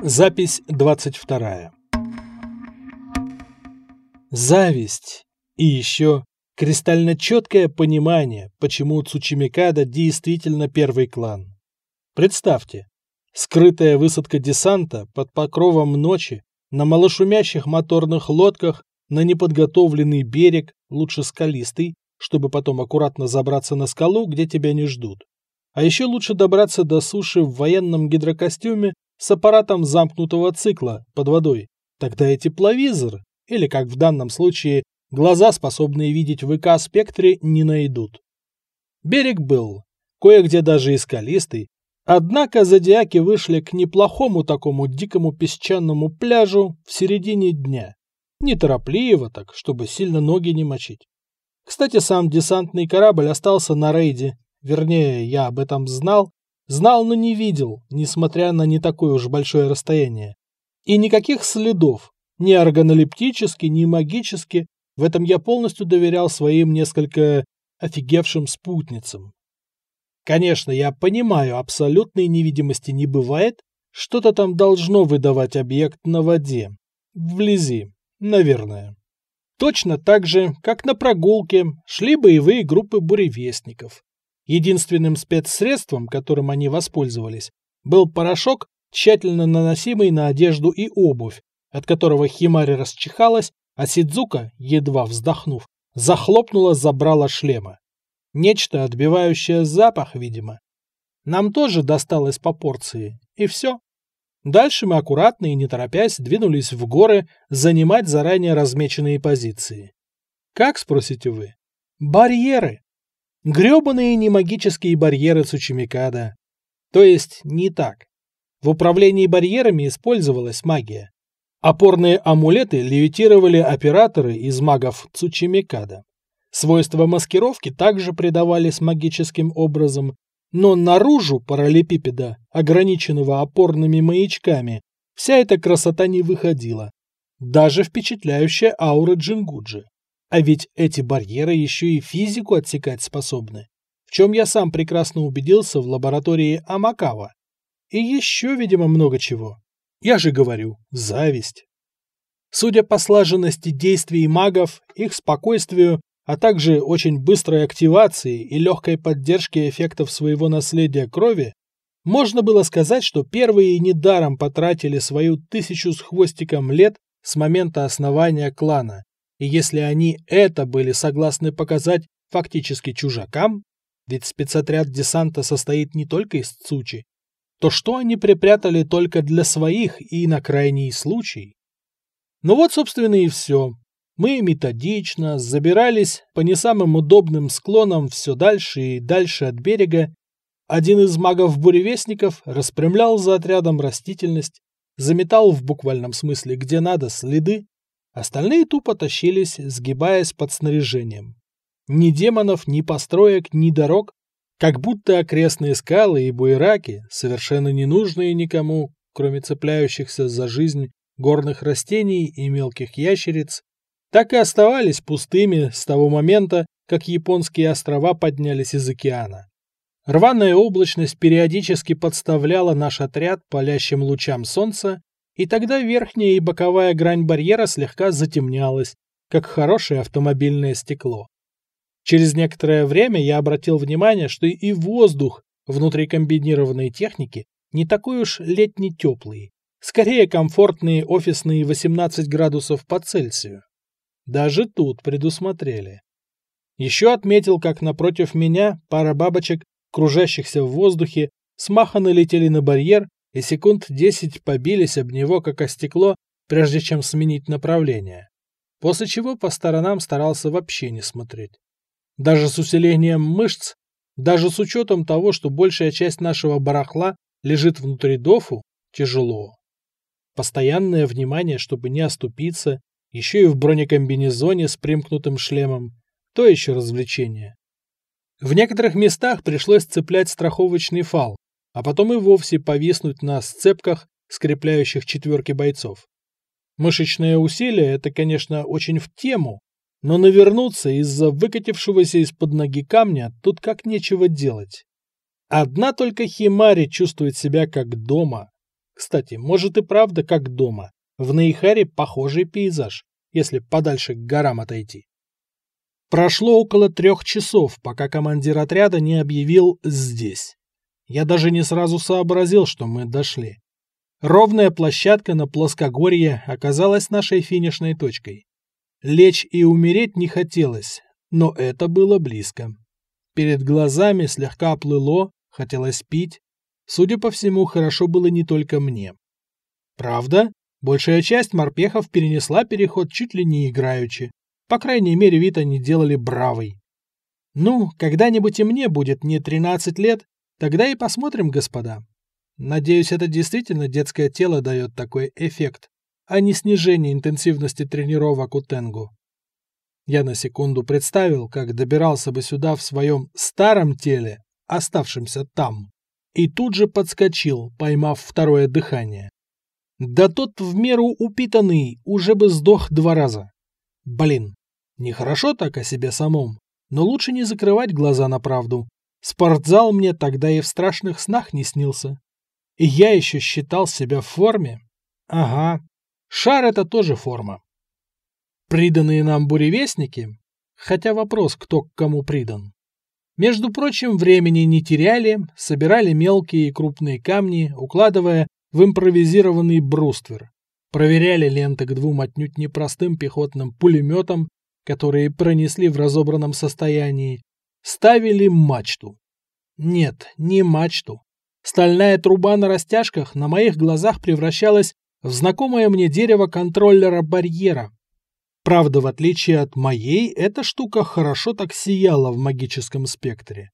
Запись 22. Зависть. И еще кристально четкое понимание, почему Цучимикада действительно первый клан. Представьте, скрытая высадка десанта под покровом ночи на малошумящих моторных лодках на неподготовленный берег, лучше скалистый, чтобы потом аккуратно забраться на скалу, где тебя не ждут. А еще лучше добраться до суши в военном гидрокостюме с аппаратом замкнутого цикла под водой. Тогда и тепловизор, или, как в данном случае, глаза, способные видеть в ИК-спектре, не найдут. Берег был, кое-где даже и скалистый, однако зодиаки вышли к неплохому такому дикому песчаному пляжу в середине дня. Неторопливо так, чтобы сильно ноги не мочить. Кстати, сам десантный корабль остался на рейде, вернее, я об этом знал, Знал, но не видел, несмотря на не такое уж большое расстояние. И никаких следов, ни органолептически, ни магически, в этом я полностью доверял своим несколько офигевшим спутницам. Конечно, я понимаю, абсолютной невидимости не бывает, что-то там должно выдавать объект на воде. Вблизи, наверное. Точно так же, как на прогулке, шли боевые группы буревестников. Единственным спецсредством, которым они воспользовались, был порошок, тщательно наносимый на одежду и обувь, от которого Химари расчихалась, а Сидзука, едва вздохнув, захлопнула забрала шлема. Нечто, отбивающее запах, видимо. Нам тоже досталось по порции, и все. Дальше мы аккуратно и не торопясь двинулись в горы занимать заранее размеченные позиции. Как, спросите вы? Барьеры. Грёбаные немагические барьеры Цучимикада. То есть не так. В управлении барьерами использовалась магия. Опорные амулеты левитировали операторы из магов Цучимикада. Свойства маскировки также придавались магическим образом, но наружу параллелепипеда, ограниченного опорными маячками, вся эта красота не выходила. Даже впечатляющая аура Джингуджи. А ведь эти барьеры еще и физику отсекать способны, в чем я сам прекрасно убедился в лаборатории Амакава. И еще, видимо, много чего. Я же говорю, зависть. Судя по слаженности действий магов, их спокойствию, а также очень быстрой активации и легкой поддержке эффектов своего наследия крови, можно было сказать, что первые недаром потратили свою тысячу с хвостиком лет с момента основания клана и если они это были согласны показать фактически чужакам, ведь спецотряд десанта состоит не только из Цучи, то что они припрятали только для своих и на крайний случай? Ну вот, собственно, и все. Мы методично забирались по не самым удобным склонам все дальше и дальше от берега. Один из магов-буревестников распрямлял за отрядом растительность, заметал в буквальном смысле где надо следы, Остальные тупо тащились, сгибаясь под снаряжением. Ни демонов, ни построек, ни дорог, как будто окрестные скалы и буераки, совершенно ненужные никому, кроме цепляющихся за жизнь горных растений и мелких ящериц, так и оставались пустыми с того момента, как японские острова поднялись из океана. Рваная облачность периодически подставляла наш отряд палящим лучам солнца, и тогда верхняя и боковая грань барьера слегка затемнялась, как хорошее автомобильное стекло. Через некоторое время я обратил внимание, что и воздух внутри комбинированной техники не такой уж летний теплый, скорее комфортные офисные 18 градусов по Цельсию. Даже тут предусмотрели. Еще отметил, как напротив меня пара бабочек, кружащихся в воздухе, смаханно летели на барьер и секунд десять побились об него, как о стекло, прежде чем сменить направление. После чего по сторонам старался вообще не смотреть. Даже с усилением мышц, даже с учетом того, что большая часть нашего барахла лежит внутри дофу, тяжело. Постоянное внимание, чтобы не оступиться, еще и в бронекомбинезоне с примкнутым шлемом, то еще развлечение. В некоторых местах пришлось цеплять страховочный фал, а потом и вовсе повиснуть на сцепках, скрепляющих четверки бойцов. Мышечное усилие – это, конечно, очень в тему, но навернуться из-за выкатившегося из-под ноги камня тут как нечего делать. Одна только Химари чувствует себя как дома. Кстати, может и правда как дома. В Нейхаре похожий пейзаж, если подальше к горам отойти. Прошло около трех часов, пока командир отряда не объявил «здесь». Я даже не сразу сообразил, что мы дошли. Ровная площадка на плоскогорье оказалась нашей финишной точкой. Лечь и умереть не хотелось, но это было близко. Перед глазами слегка оплыло, хотелось пить. Судя по всему, хорошо было не только мне. Правда, большая часть морпехов перенесла переход чуть ли не играючи. По крайней мере, вид они делали бравый. Ну, когда-нибудь и мне будет не 13 лет, тогда и посмотрим, господа. Надеюсь, это действительно детское тело дает такой эффект, а не снижение интенсивности тренировок у Тенгу. Я на секунду представил, как добирался бы сюда в своем старом теле, оставшемся там, и тут же подскочил, поймав второе дыхание. Да тот в меру упитанный уже бы сдох два раза. Блин, Нехорошо так о себе самом, но лучше не закрывать глаза на правду. Спортзал мне тогда и в страшных снах не снился. И я еще считал себя в форме. Ага, шар это тоже форма. Приданные нам буревестники, хотя вопрос, кто к кому придан. Между прочим, времени не теряли, собирали мелкие и крупные камни, укладывая в импровизированный бруствер. Проверяли ленты к двум отнюдь непростым пехотным пулеметам которые пронесли в разобранном состоянии, ставили мачту. Нет, не мачту. Стальная труба на растяжках на моих глазах превращалась в знакомое мне дерево контроллера барьера. Правда, в отличие от моей, эта штука хорошо так сияла в магическом спектре.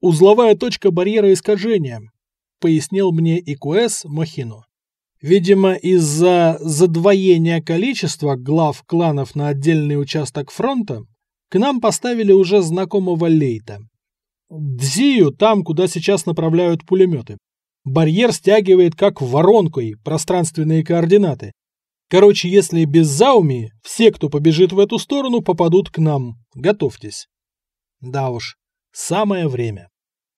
«Узловая точка барьера искажения», — пояснил мне ИКУС Мохино. Видимо, из-за задвоения количества глав кланов на отдельный участок фронта к нам поставили уже знакомого Лейта. Дзию там, куда сейчас направляют пулеметы. Барьер стягивает как воронкой пространственные координаты. Короче, если без Зауми, все, кто побежит в эту сторону, попадут к нам. Готовьтесь. Да уж, самое время.